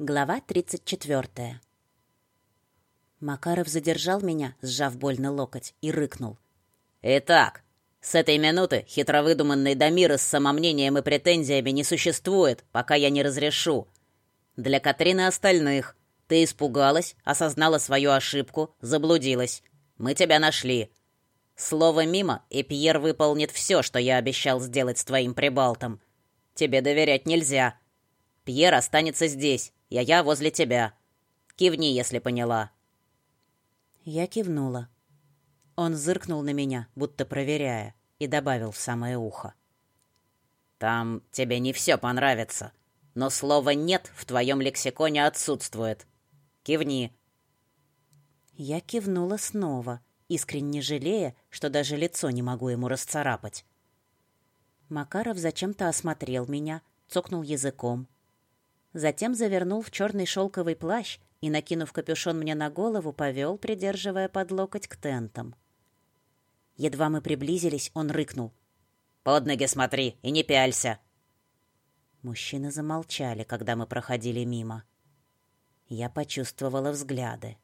Глава 34. Макаров задержал меня, сжав больно локоть, и рыкнул. «Итак, с этой минуты хитро выдуманной Дамиры с самомнением и претензиями не существует, пока я не разрешу. Для Катрины остальных. Ты испугалась, осознала свою ошибку, заблудилась. Мы тебя нашли. Слово мимо, и Пьер выполнит все, что я обещал сделать с твоим прибалтом. Тебе доверять нельзя. Пьер останется здесь, я я возле тебя. Кивни, если поняла». Я кивнула. Он зыркнул на меня, будто проверяя, и добавил в самое ухо. «Там тебе не все понравится, но слово «нет» в твоем лексиконе отсутствует. Кивни». Я кивнула снова, искренне жалея, что даже лицо не могу ему расцарапать. Макаров зачем-то осмотрел меня, цокнул языком, Затем завернул в черный шелковый плащ и, накинув капюшон мне на голову, повел, придерживая под локоть к тентам. Едва мы приблизились, он рыкнул. «Под ноги смотри и не пялься!» Мужчины замолчали, когда мы проходили мимо. Я почувствовала взгляды.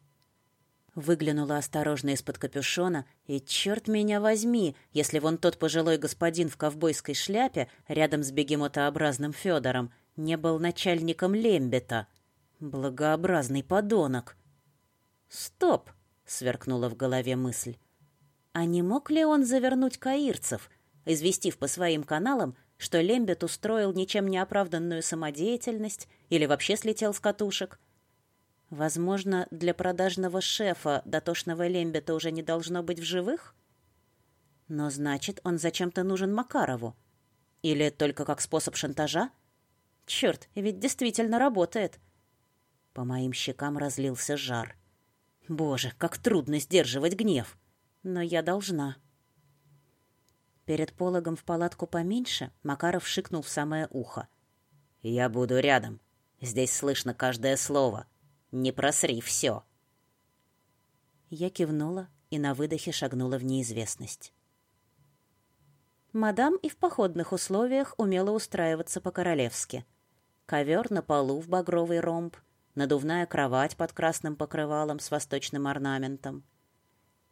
Выглянула осторожно из-под капюшона, и, черт меня возьми, если вон тот пожилой господин в ковбойской шляпе рядом с бегемотообразным Федором не был начальником Лембета. Благообразный подонок. «Стоп!» — сверкнула в голове мысль. А не мог ли он завернуть каирцев, известив по своим каналам, что Лембет устроил ничем не оправданную самодеятельность или вообще слетел с катушек? Возможно, для продажного шефа дотошного Лембета уже не должно быть в живых? Но значит, он зачем-то нужен Макарову. Или только как способ шантажа? Черт, ведь действительно работает. По моим щекам разлился жар. Боже, как трудно сдерживать гнев. Но я должна. Перед пологом в палатку поменьше Макаров шикнул в самое ухо. «Я буду рядом. Здесь слышно каждое слово. Не просри все». Я кивнула и на выдохе шагнула в неизвестность. Мадам и в походных условиях умела устраиваться по-королевски — ковер на полу в багровый ромб, надувная кровать под красным покрывалом с восточным орнаментом.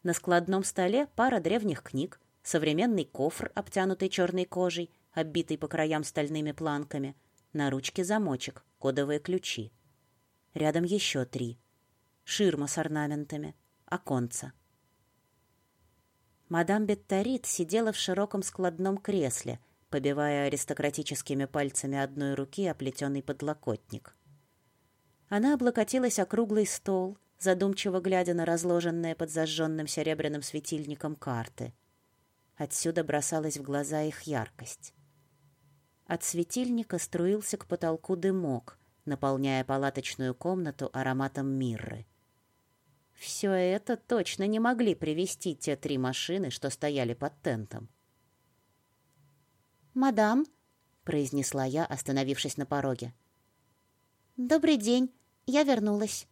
На складном столе пара древних книг, современный кофр, обтянутый черной кожей, оббитый по краям стальными планками, на ручке замочек, кодовые ключи. Рядом еще три. Ширма с орнаментами, оконца. Мадам Беттарит сидела в широком складном кресле, побивая аристократическими пальцами одной руки оплетенный подлокотник. Она облокотилась о круглый стол, задумчиво глядя на разложенные под зажженным серебряным светильником карты. Отсюда бросалась в глаза их яркость. От светильника струился к потолку дымок, наполняя палаточную комнату ароматом мирры. Все это точно не могли привести те три машины, что стояли под тентом. «Мадам», — произнесла я, остановившись на пороге. «Добрый день, я вернулась».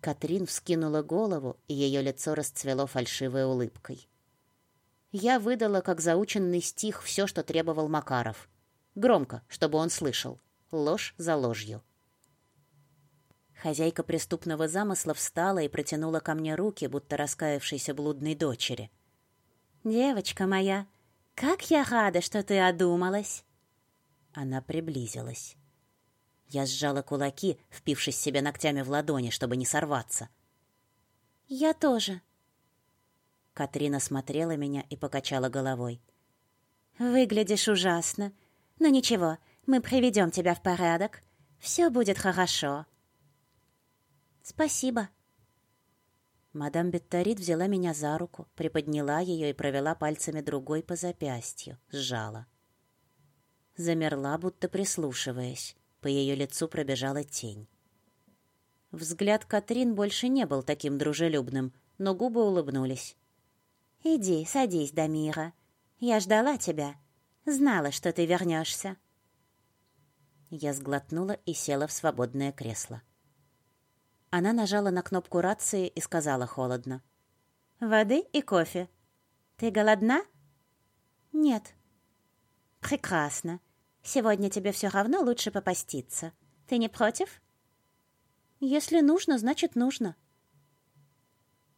Катрин вскинула голову, и ее лицо расцвело фальшивой улыбкой. Я выдала, как заученный стих, все, что требовал Макаров. Громко, чтобы он слышал. Ложь за ложью. Хозяйка преступного замысла встала и протянула ко мне руки, будто раскаявшейся блудной дочери. «Девочка моя, «Как я рада, что ты одумалась!» Она приблизилась. Я сжала кулаки, впившись себе ногтями в ладони, чтобы не сорваться. «Я тоже». Катрина смотрела меня и покачала головой. «Выглядишь ужасно. Но ничего, мы приведем тебя в порядок. Все будет хорошо». «Спасибо», Мадам Бетторит взяла меня за руку, приподняла ее и провела пальцами другой по запястью, сжала. Замерла, будто прислушиваясь. По ее лицу пробежала тень. Взгляд Катрин больше не был таким дружелюбным, но губы улыбнулись. «Иди, садись, Дамира. Я ждала тебя. Знала, что ты вернешься». Я сглотнула и села в свободное кресло. Она нажала на кнопку рации и сказала холодно. «Воды и кофе. Ты голодна?» «Нет». «Прекрасно. Сегодня тебе все равно лучше попаститься. Ты не против?» «Если нужно, значит нужно».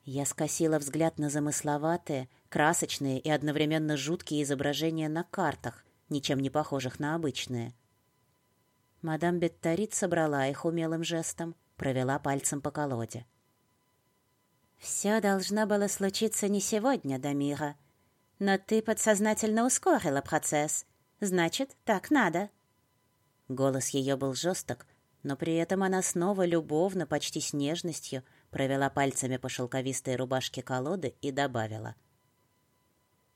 Я скосила взгляд на замысловатые, красочные и одновременно жуткие изображения на картах, ничем не похожих на обычные. Мадам Бетторит собрала их умелым жестом, провела пальцем по колоде. «Все должно было случиться не сегодня, Дамира. Но ты подсознательно ускорила процесс. Значит, так надо». Голос ее был жесток, но при этом она снова любовно, почти с нежностью, провела пальцами по шелковистой рубашке колоды и добавила.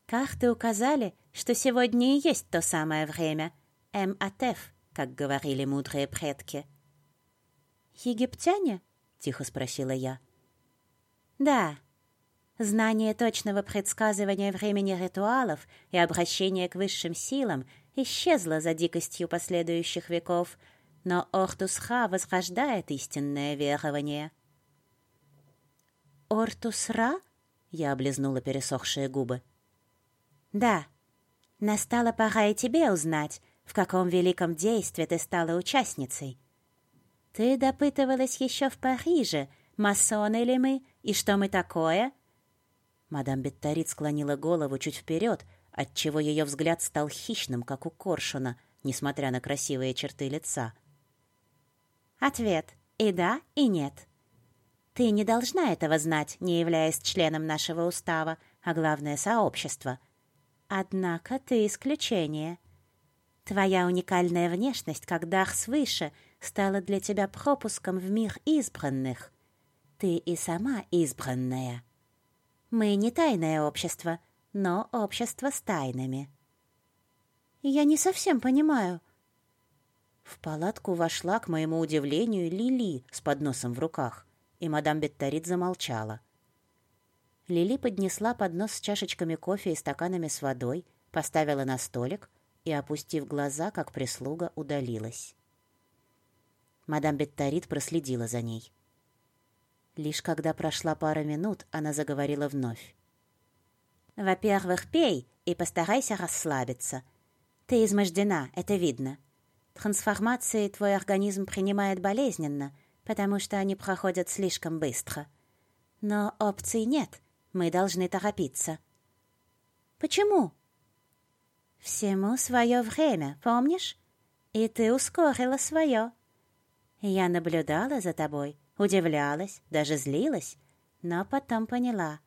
«Карты указали, что сегодня и есть то самое время. М-Атеф, как говорили мудрые предки». «Египтяне?» — тихо спросила я. «Да. Знание точного предсказывания времени ритуалов и обращение к высшим силам исчезло за дикостью последующих веков, но Ортус-Ха возрождает истинное верование». «Ортус-Ра?» — я облизнула пересохшие губы. «Да. Настала пора и тебе узнать, в каком великом действии ты стала участницей. Ты допытывалась еще в Париже, масоны ли мы и что мы такое?» Мадам Бетторит склонила голову чуть вперед, отчего ее взгляд стал хищным, как у коршуна, несмотря на красивые черты лица. «Ответ и да, и нет. Ты не должна этого знать, не являясь членом нашего устава, а главное — сообщества. Однако ты исключение. Твоя уникальная внешность, как дар свыше, стала для тебя пропуском в мир избранных. Ты и сама избранная. Мы не тайное общество, но общество с тайнами». «Я не совсем понимаю», в палатку вошла, к моему удивлению, Лили с подносом в руках, и мадам Бетторит замолчала. Лили поднесла поднос с чашечками кофе и стаканами с водой, поставила на столик и, опустив глаза, как прислуга, удалилась. Мадам Бетторит проследила за ней. Лишь когда прошла пара минут, она заговорила вновь. «Во-первых, пей и постарайся расслабиться. Ты измождена, это видно. Трансформации твой организм принимает болезненно, потому что они проходят слишком быстро. Но опций нет, мы должны торопиться. Почему? Всему свое время, помнишь? И ты ускорила свое. Я наблюдала за тобой, удивлялась, даже злилась, но потом поняла.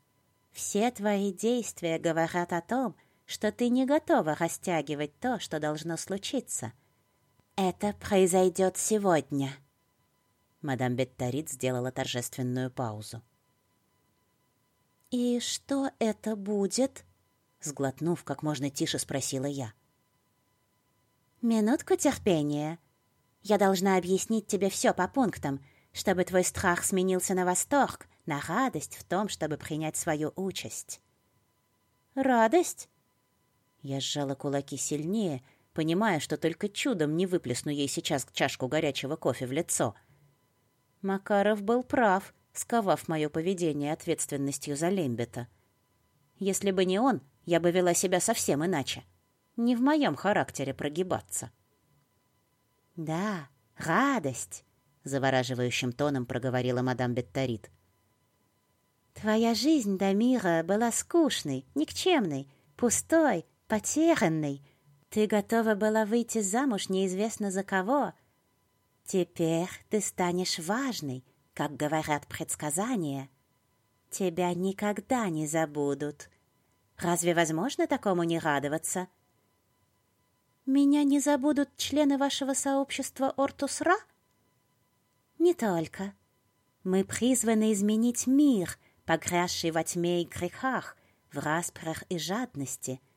Все твои действия говорят о том, что ты не готова растягивать то, что должно случиться — это произойдет сегодня. Мадам Бетторит сделала торжественную паузу. «И что это будет?» Сглотнув, как можно тише спросила я. «Минутку терпения. Я должна объяснить тебе все по пунктам, чтобы твой страх сменился на восторг, на радость в том, чтобы принять свою участь». «Радость?» Я сжала кулаки сильнее, понимая, что только чудом не выплесну ей сейчас чашку горячего кофе в лицо. Макаров был прав, сковав мое поведение ответственностью за Лембета. Если бы не он, я бы вела себя совсем иначе. Не в моем характере прогибаться. «Да, радость», — завораживающим тоном проговорила мадам Бетторит. «Твоя жизнь до мира была скучной, никчемной, пустой, потерянной, ты готова была выйти замуж неизвестно за кого. Теперь ты станешь важной, как говорят предсказания. Тебя никогда не забудут. Разве возможно такому не радоваться? Меня не забудут члены вашего сообщества Ортусра? Не только. Мы призваны изменить мир, погрязший во тьме и грехах, в распрях и жадности —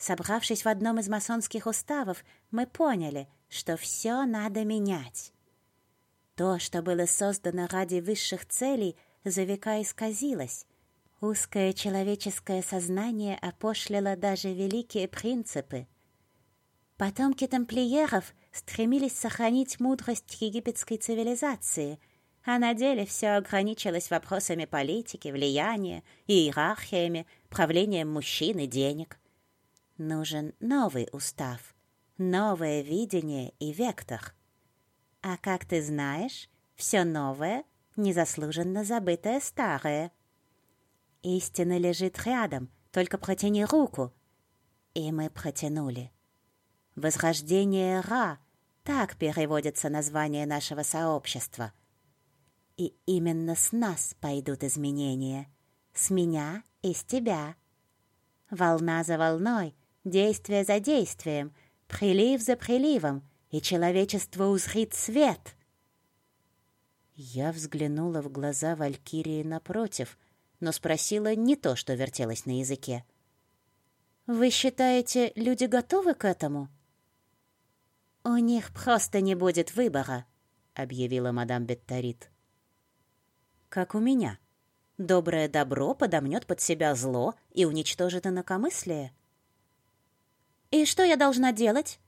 Собравшись в одном из масонских уставов, мы поняли, что все надо менять. То, что было создано ради высших целей, за века исказилось. Узкое человеческое сознание опошлило даже великие принципы. Потомки тамплиеров стремились сохранить мудрость египетской цивилизации, а на деле все ограничилось вопросами политики, влияния, иерархиями, правлением мужчин и денег. Нужен новый устав, новое видение и вектор. А как ты знаешь, все новое незаслуженно забытое старое. Истина лежит рядом, только протяни руку. И мы протянули. Возрождение Ра — так переводится название нашего сообщества. И именно с нас пойдут изменения. С меня и с тебя. Волна за волной, действие за действием, прилив за приливом, и человечество узрит свет — я взглянула в глаза Валькирии напротив, но спросила не то, что вертелось на языке. «Вы считаете, люди готовы к этому?» «У них просто не будет выбора», — объявила мадам Бетторит. «Как у меня. Доброе добро подомнет под себя зло и уничтожит инакомыслие». «И что я должна делать?»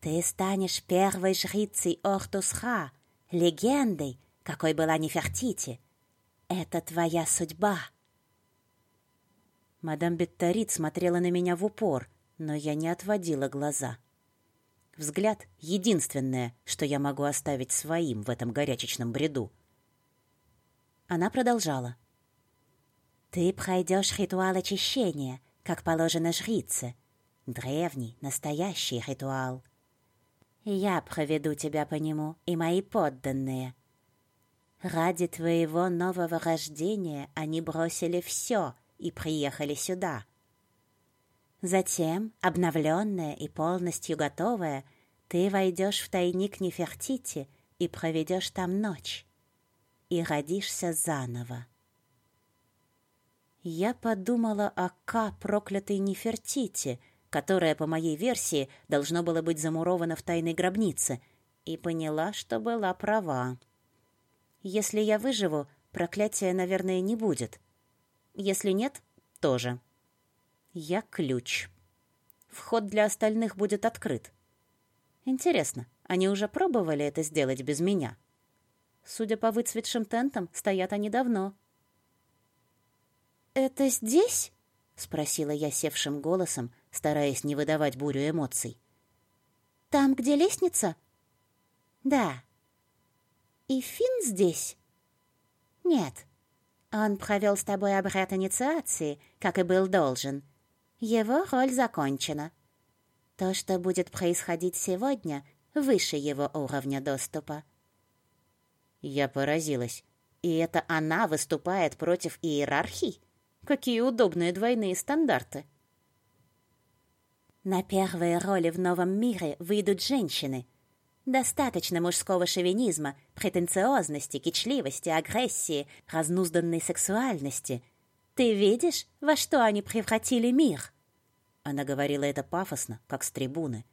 «Ты станешь первой жрицей Ортусха», легендой, какой была Нефертити. Это твоя судьба. Мадам Бетторит смотрела на меня в упор, но я не отводила глаза. Взгляд — единственное, что я могу оставить своим в этом горячечном бреду. Она продолжала. «Ты пройдешь ритуал очищения, как положено жрице. Древний, настоящий ритуал. Я проведу тебя по нему и мои подданные. Ради твоего нового рождения они бросили все и приехали сюда. Затем, обновленная и полностью готовая, ты войдешь в тайник Нефертити и проведешь там ночь. И родишься заново. Я подумала о Ка проклятой Нефертити — которое, по моей версии, должно было быть замуровано в тайной гробнице, и поняла, что была права. Если я выживу, проклятия, наверное, не будет. Если нет, тоже. Я ключ. Вход для остальных будет открыт. Интересно, они уже пробовали это сделать без меня? Судя по выцветшим тентам, стоят они давно. «Это здесь?» — спросила я севшим голосом, стараясь не выдавать бурю эмоций. «Там, где лестница?» «Да». «И Финн здесь?» «Нет. Он провел с тобой обряд инициации, как и был должен. Его роль закончена. То, что будет происходить сегодня, выше его уровня доступа». Я поразилась. И это она выступает против иерархий? Какие удобные двойные стандарты. На первые роли в новом мире выйдут женщины. Достаточно мужского шовинизма, претенциозности, кичливости, агрессии, разнузданной сексуальности. Ты видишь, во что они превратили мир?» Она говорила это пафосно, как с трибуны.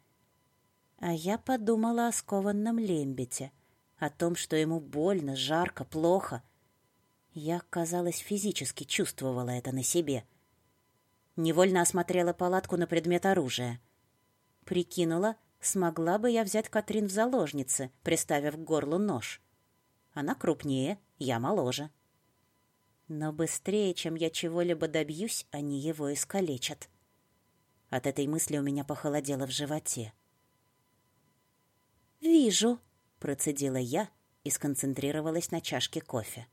А я подумала о скованном лембете, о том, что ему больно, жарко, плохо. Я, казалось, физически чувствовала это на себе — Невольно осмотрела палатку на предмет оружия. Прикинула, смогла бы я взять Катрин в заложницы, приставив к горлу нож. Она крупнее, я моложе. Но быстрее, чем я чего-либо добьюсь, они его искалечат. От этой мысли у меня похолодело в животе. «Вижу», — процедила я и сконцентрировалась на чашке кофе.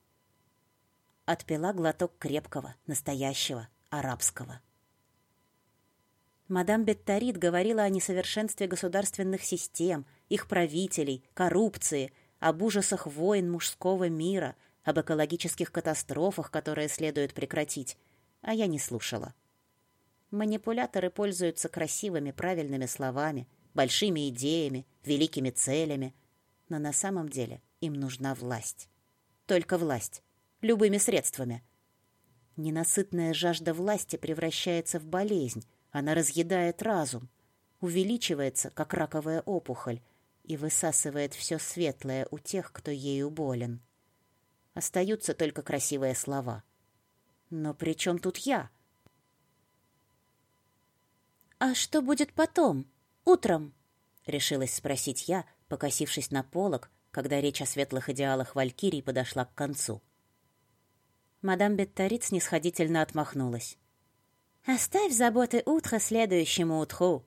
Отпила глоток крепкого, настоящего, арабского. Мадам Бетторит говорила о несовершенстве государственных систем, их правителей, коррупции, об ужасах войн мужского мира, об экологических катастрофах, которые следует прекратить, а я не слушала. Манипуляторы пользуются красивыми, правильными словами, большими идеями, великими целями, но на самом деле им нужна власть. Только власть, любыми средствами. Ненасытная жажда власти превращается в болезнь, она разъедает разум, увеличивается, как раковая опухоль, и высасывает все светлое у тех, кто ею болен. Остаются только красивые слова. Но при чем тут я? «А что будет потом? Утром?» — решилась спросить я, покосившись на полок, когда речь о светлых идеалах Валькирий подошла к концу. Мадам Бетторит снисходительно отмахнулась. Оставь заботы утра следующему утру.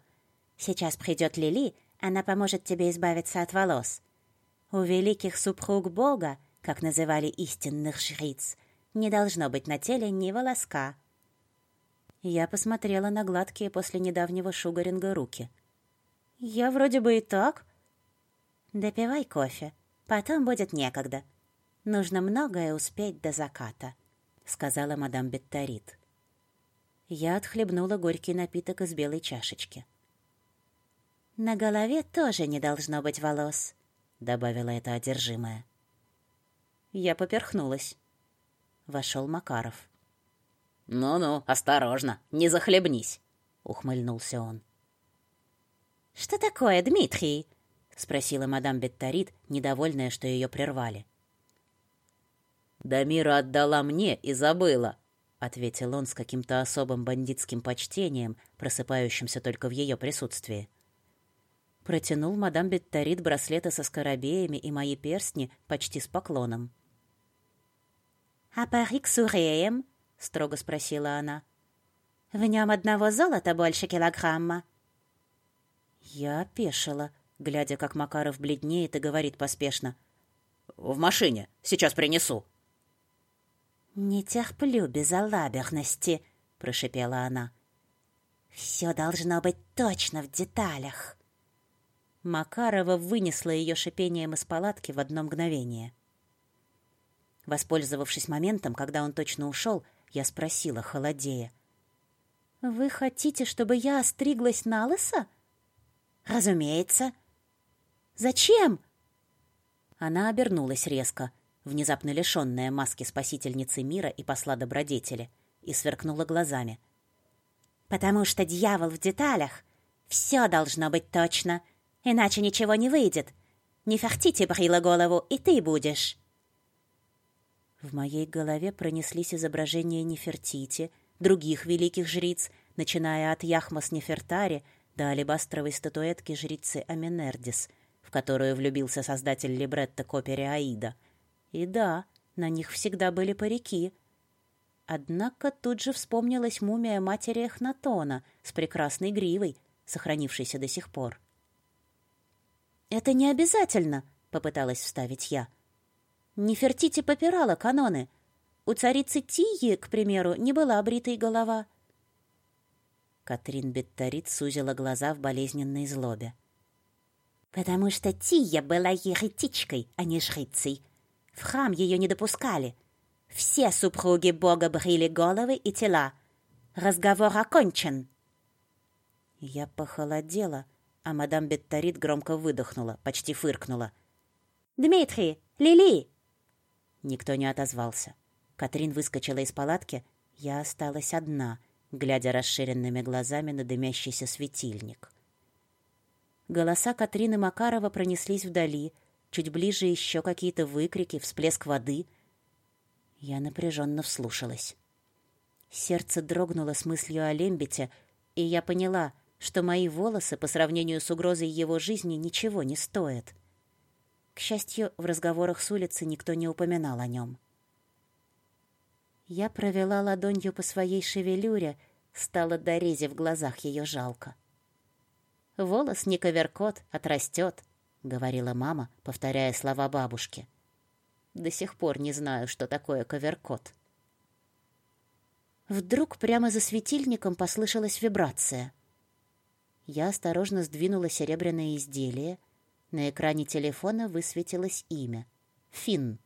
Сейчас придет Лили, Она поможет тебе избавиться от волос. У великих супруг Бога, как называли истинных жриц, не должно быть на теле ни волоска. Я посмотрела на гладкие после недавнего шугаринга руки. «Я вроде бы и так». «Допивай кофе, потом будет некогда. Нужно многое успеть до заката», — сказала мадам Бетторит. Я отхлебнула горький напиток из белой чашечки. «На голове тоже не должно быть волос», — добавила эта одержимая. Я поперхнулась. Вошел Макаров. «Ну-ну, осторожно, не захлебнись», — ухмыльнулся он. «Что такое, Дмитрий?» — спросила мадам Бетторит, недовольная, что ее прервали. «Дамира отдала мне и забыла», — ответил он с каким-то особым бандитским почтением, просыпающимся только в ее присутствии. Протянул мадам Бетторит браслеты со скоробеями и мои перстни почти с поклоном. «А парик с уреем?» — строго спросила она. «В нем одного золота больше килограмма». Я опешила, глядя, как Макаров бледнеет и говорит поспешно. «В машине. Сейчас принесу». «Не терплю безалаберности», — прошипела она. «Все должно быть точно в деталях». Макарова вынесла ее шипением из палатки в одно мгновение. Воспользовавшись моментом, когда он точно ушел, я спросила, холодея. «Вы хотите, чтобы я остриглась на лысо?» «Разумеется». «Зачем?» Она обернулась резко, внезапно лишенная маски спасительницы мира и посла добродетели, и сверкнула глазами. «Потому что дьявол в деталях. Все должно быть точно, иначе ничего не выйдет. Не фартите брила голову, и ты будешь». В моей голове пронеслись изображения Нефертити, других великих жриц, начиная от Яхмас Нефертари до алебастровой статуэтки жрицы Аменердис, в которую влюбился создатель либретто к «Аида». И да, на них всегда были парики. Однако тут же вспомнилась мумия матери Эхнатона с прекрасной гривой, сохранившейся до сих пор. «Это не обязательно», — попыталась вставить я. Нефертити попирала каноны. У царицы Тии, к примеру, не была бритой голова. Катрин Бетторит сузила глаза в болезненной злобе. «Потому что Тия была еретичкой, а не жрицей. В храм ее не допускали. Все супруги Бога брили головы и тела. Разговор окончен». Я похолодела, а мадам Бетторит громко выдохнула, почти фыркнула. «Дмитрий! Лили!» Никто не отозвался. Катрин выскочила из палатки, я осталась одна, глядя расширенными глазами на дымящийся светильник. Голоса Катрины Макарова пронеслись вдали, чуть ближе еще какие-то выкрики, всплеск воды. Я напряженно вслушалась. Сердце дрогнуло с мыслью о Лембете, и я поняла, что мои волосы по сравнению с угрозой его жизни ничего не стоят. — к счастью, в разговорах с улицы никто не упоминал о нем. Я провела ладонью по своей шевелюре, стало до в глазах ее жалко. «Волос не коверкот, отрастет», — говорила мама, повторяя слова бабушки. До сих пор не знаю, что такое коверкот. Вдруг прямо за светильником послышалась вибрация. Я осторожно сдвинула серебряное изделие, на экране телефона высветилось имя. Финн.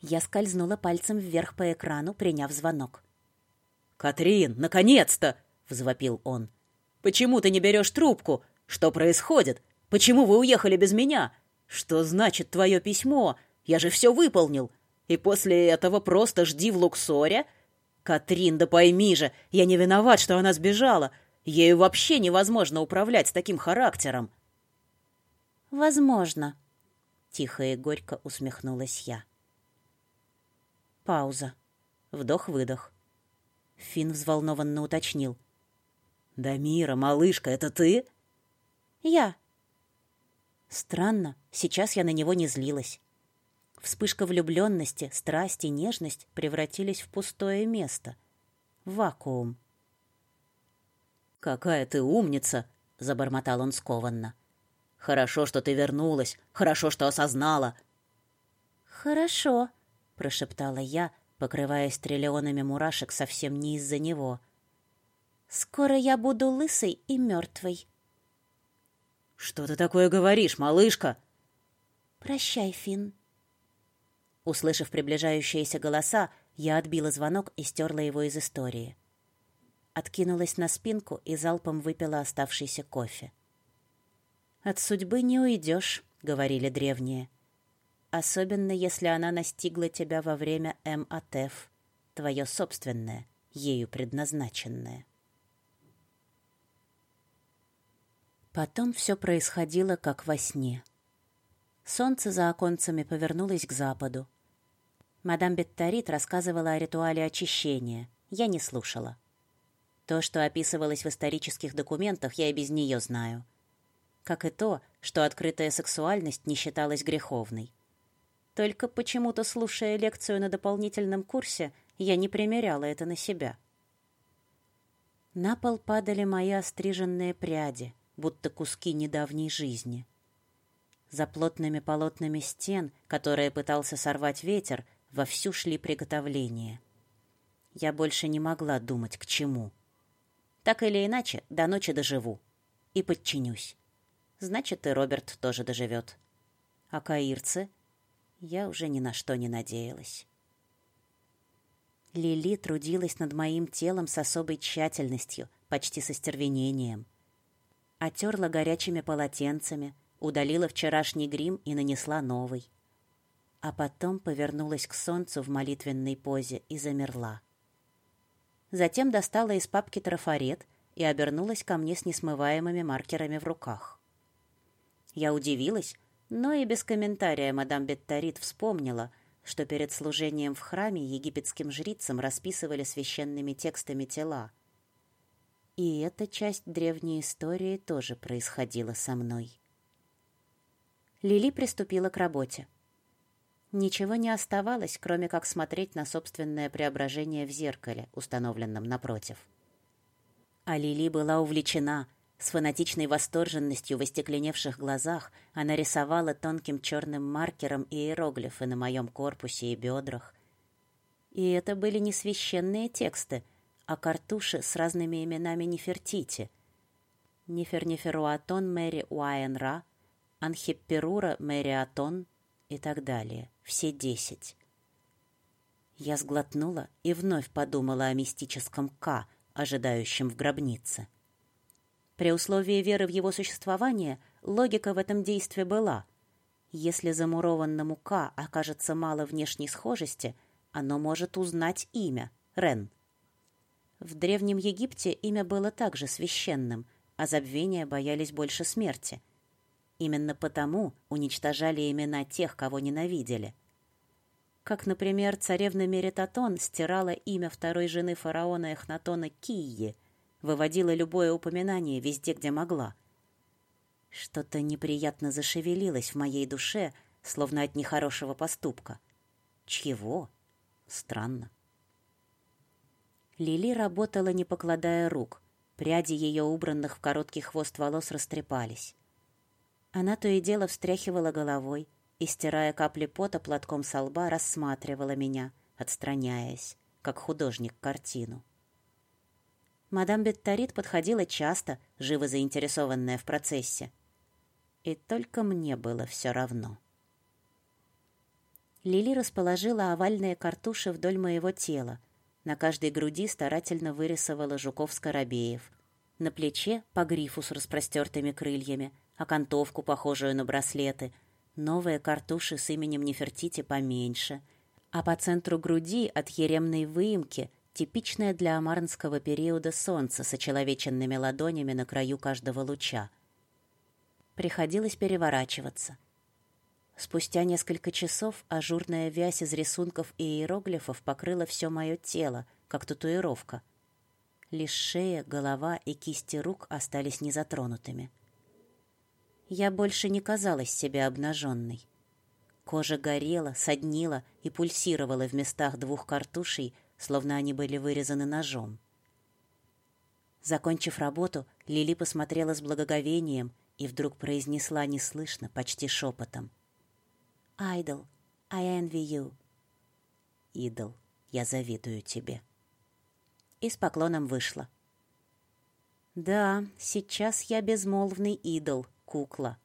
Я скользнула пальцем вверх по экрану, приняв звонок. «Катрин, наконец-то!» — взвопил он. «Почему ты не берешь трубку? Что происходит? Почему вы уехали без меня? Что значит твое письмо? Я же все выполнил. И после этого просто жди в Луксоре? Катрин, да пойми же, я не виноват, что она сбежала. Ею вообще невозможно управлять таким характером». «Возможно», — тихо и горько усмехнулась я. Пауза. Вдох-выдох. Финн взволнованно уточнил. «Дамира, малышка, это ты?» «Я». Странно, сейчас я на него не злилась. Вспышка влюбленности, страсть и нежность превратились в пустое место. Вакуум. «Какая ты умница!» — забормотал он скованно. Хорошо, что ты вернулась. Хорошо, что осознала. Хорошо, прошептала я, покрываясь триллионами мурашек совсем не из-за него. Скоро я буду лысой и мертвой. Что ты такое говоришь, малышка? Прощай, Фин. Услышав приближающиеся голоса, я отбила звонок и стерла его из истории. Откинулась на спинку и залпом выпила оставшийся кофе. «От судьбы не уйдешь», — говорили древние. «Особенно, если она настигла тебя во время МАТФ, твое собственное, ею предназначенное». Потом все происходило, как во сне. Солнце за оконцами повернулось к западу. Мадам Беттарит рассказывала о ритуале очищения. Я не слушала. То, что описывалось в исторических документах, я и без нее знаю как и то, что открытая сексуальность не считалась греховной. Только почему-то, слушая лекцию на дополнительном курсе, я не примеряла это на себя. На пол падали мои остриженные пряди, будто куски недавней жизни. За плотными полотнами стен, которые пытался сорвать ветер, вовсю шли приготовления. Я больше не могла думать, к чему. Так или иначе, до ночи доживу и подчинюсь. Значит, и Роберт тоже доживет. А каирцы? Я уже ни на что не надеялась. Лили трудилась над моим телом с особой тщательностью, почти со стервенением. Отерла горячими полотенцами, удалила вчерашний грим и нанесла новый. А потом повернулась к солнцу в молитвенной позе и замерла. Затем достала из папки трафарет и обернулась ко мне с несмываемыми маркерами в руках. Я удивилась, но и без комментария мадам Беттарит вспомнила, что перед служением в храме египетским жрицам расписывали священными текстами тела. И эта часть древней истории тоже происходила со мной. Лили приступила к работе. Ничего не оставалось, кроме как смотреть на собственное преображение в зеркале, установленном напротив. А Лили была увлечена, с фанатичной восторженностью в остекленевших глазах она рисовала тонким черным маркером иероглифы на моем корпусе и бедрах. И это были не священные тексты, а картуши с разными именами Нефертити. Нефернеферуатон Мэри Уайенра, Анхипперура Мэри Атон и так далее. Все десять. Я сглотнула и вновь подумала о мистическом К, ожидающем в гробнице. При условии веры в его существование логика в этом действии была. Если замурованному К окажется мало внешней схожести, оно может узнать имя — Рен. В Древнем Египте имя было также священным, а забвения боялись больше смерти. Именно потому уничтожали имена тех, кого ненавидели. Как, например, царевна Меритатон стирала имя второй жены фараона Эхнатона Кии — выводила любое упоминание везде, где могла. Что-то неприятно зашевелилось в моей душе, словно от нехорошего поступка. Чьего? Странно. Лили работала, не покладая рук. Пряди ее убранных в короткий хвост волос растрепались. Она то и дело встряхивала головой и, стирая капли пота платком со лба, рассматривала меня, отстраняясь, как художник картину. Мадам Беттарит подходила часто, живо заинтересованная в процессе. И только мне было все равно. Лили расположила овальные картуши вдоль моего тела. На каждой груди старательно вырисовала жуков-скоробеев. На плече — по грифу с распростертыми крыльями, окантовку, похожую на браслеты, новые картуши с именем Нефертити поменьше, а по центру груди от еремной выемки типичное для амарнского периода солнце с очеловеченными ладонями на краю каждого луча. Приходилось переворачиваться. Спустя несколько часов ажурная вязь из рисунков и иероглифов покрыла все мое тело, как татуировка. Лишь шея, голова и кисти рук остались незатронутыми. Я больше не казалась себе обнаженной. Кожа горела, соднила и пульсировала в местах двух картушей, словно они были вырезаны ножом. Закончив работу, Лили посмотрела с благоговением и вдруг произнесла неслышно, почти шепотом. «Idol, I envy you». «Идол, я завидую тебе». И с поклоном вышла. Да, сейчас я безмолвный идол, кукла.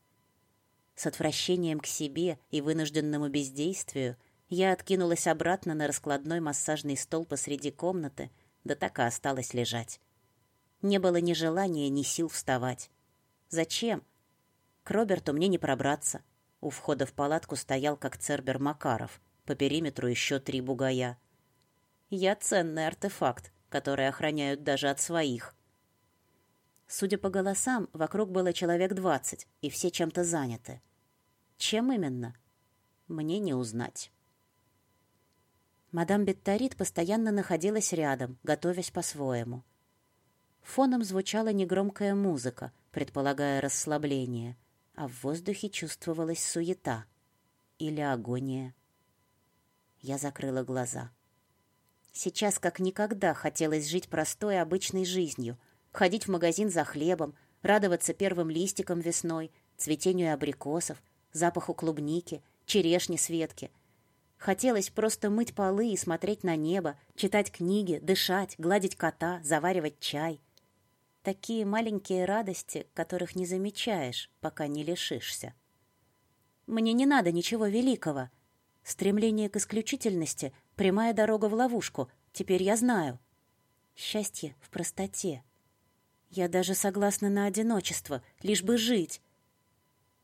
С отвращением к себе и вынужденному бездействию я откинулась обратно на раскладной массажный стол посреди комнаты, да так и осталась лежать. Не было ни желания, ни сил вставать. Зачем? К Роберту мне не пробраться. У входа в палатку стоял, как Цербер Макаров, по периметру еще три бугая. Я ценный артефакт, который охраняют даже от своих. Судя по голосам, вокруг было человек двадцать, и все чем-то заняты. Чем именно? Мне не узнать. Мадам Бетторит постоянно находилась рядом, готовясь по-своему. Фоном звучала негромкая музыка, предполагая расслабление, а в воздухе чувствовалась суета или агония. Я закрыла глаза. Сейчас как никогда хотелось жить простой обычной жизнью — ходить в магазин за хлебом, радоваться первым листикам весной, цветению абрикосов, запаху клубники, черешни с ветки. Хотелось просто мыть полы и смотреть на небо, читать книги, дышать, гладить кота, заваривать чай. Такие маленькие радости, которых не замечаешь, пока не лишишься. Мне не надо ничего великого. Стремление к исключительности — прямая дорога в ловушку, теперь я знаю. Счастье в простоте — я даже согласна на одиночество, лишь бы жить.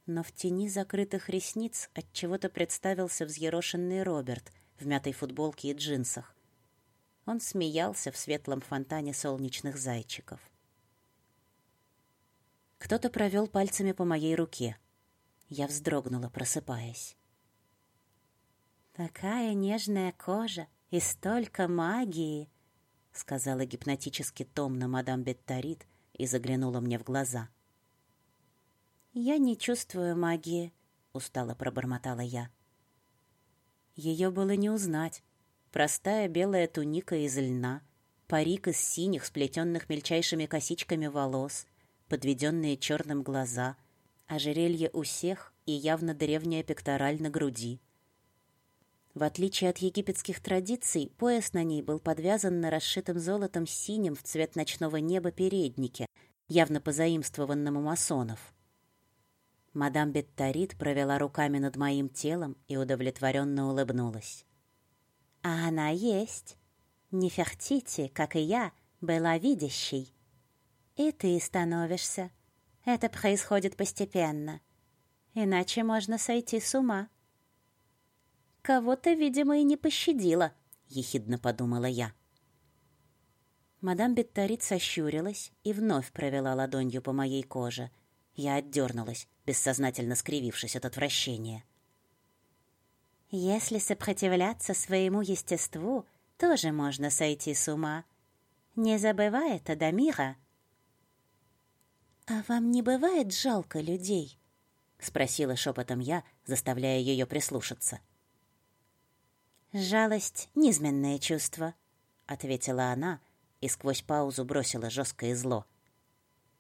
Но в тени закрытых ресниц от чего-то представился взъерошенный Роберт в мятой футболке и джинсах. Он смеялся в светлом фонтане солнечных зайчиков. Кто-то провел пальцами по моей руке. Я вздрогнула, просыпаясь. «Такая нежная кожа и столько магии!» — сказала гипнотически томно мадам Бетторит, и заглянула мне в глаза. «Я не чувствую магии», — устало пробормотала я. Ее было не узнать. Простая белая туника из льна, парик из синих, сплетенных мельчайшими косичками волос, подведенные черным глаза, ожерелье у всех и явно древняя пектораль на груди. В отличие от египетских традиций, пояс на ней был подвязан на расшитым золотом синим в цвет ночного неба переднике, явно позаимствованном у масонов. Мадам Бетторит провела руками над моим телом и удовлетворенно улыбнулась. «А она есть. Нефертити, как и я, была видящей. И ты становишься. Это происходит постепенно. Иначе можно сойти с ума». Кого-то, видимо, и не пощадила, ехидно подумала я. Мадам Бетторит сощурилась и вновь провела ладонью по моей коже. Я отдернулась, бессознательно скривившись от отвращения. Если сопротивляться своему естеству, тоже можно сойти с ума. Не забывай это, Дамира. «А вам не бывает жалко людей?» — спросила шепотом я, заставляя ее прислушаться. — «Жалость — низменное чувство», — ответила она и сквозь паузу бросила жесткое зло.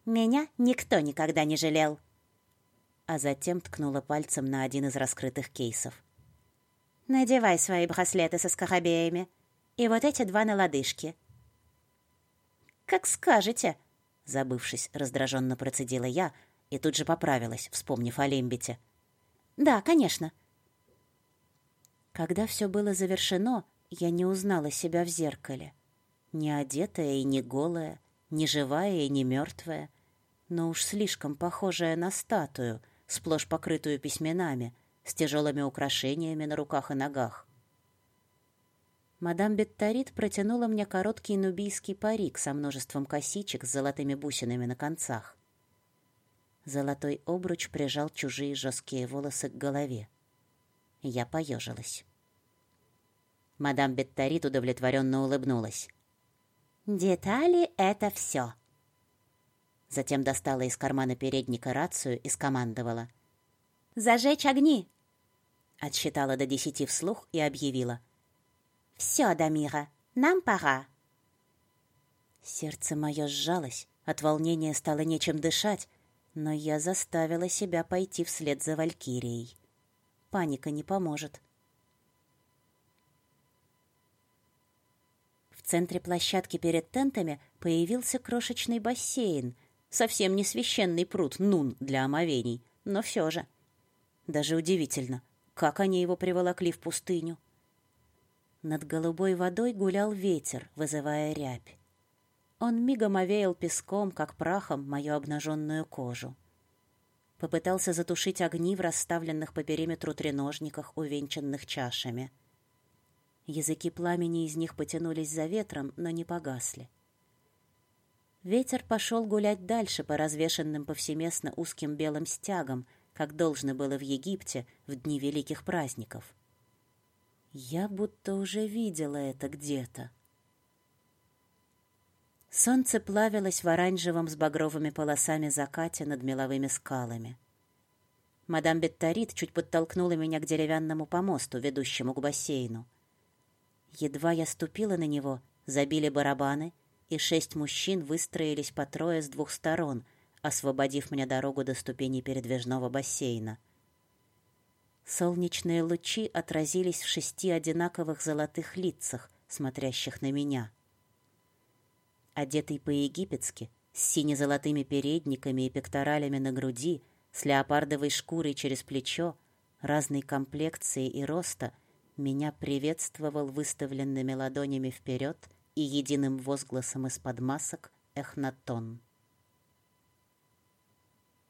«Меня никто никогда не жалел». А затем ткнула пальцем на один из раскрытых кейсов. «Надевай свои браслеты со скоробеями и вот эти два на лодыжке». «Как скажете», — забывшись, раздраженно процедила я и тут же поправилась, вспомнив о Лембите. «Да, конечно», — когда все было завершено, я не узнала себя в зеркале. Не одетая и не голая, не живая и не мертвая, но уж слишком похожая на статую, сплошь покрытую письменами, с тяжелыми украшениями на руках и ногах. Мадам Бетторит протянула мне короткий нубийский парик со множеством косичек с золотыми бусинами на концах. Золотой обруч прижал чужие жесткие волосы к голове. Я поежилась. Мадам Бетторит удовлетворенно улыбнулась. «Детали — это все». Затем достала из кармана передника рацию и скомандовала. «Зажечь огни!» Отсчитала до десяти вслух и объявила. «Все, Дамира, нам пора». Сердце мое сжалось, от волнения стало нечем дышать, Но я заставила себя пойти вслед за Валькирией. Паника не поможет. В центре площадки перед тентами появился крошечный бассейн, совсем не священный пруд Нун для омовений, но все же. Даже удивительно, как они его приволокли в пустыню. Над голубой водой гулял ветер, вызывая рябь. Он мигом овеял песком, как прахом, мою обнаженную кожу. Попытался затушить огни в расставленных по периметру треножниках, увенчанных чашами. Языки пламени из них потянулись за ветром, но не погасли. Ветер пошел гулять дальше по развешенным повсеместно узким белым стягам, как должно было в Египте в дни великих праздников. Я будто уже видела это где-то. Солнце плавилось в оранжевом с багровыми полосами закате над меловыми скалами. Мадам Бетторит чуть подтолкнула меня к деревянному помосту, ведущему к бассейну. Едва я ступила на него, забили барабаны, и шесть мужчин выстроились по трое с двух сторон, освободив мне дорогу до ступеней передвижного бассейна. Солнечные лучи отразились в шести одинаковых золотых лицах, смотрящих на меня — одетый по-египетски, с сине-золотыми передниками и пекторалями на груди, с леопардовой шкурой через плечо, разной комплекции и роста, меня приветствовал выставленными ладонями вперед и единым возгласом из-под масок Эхнатон.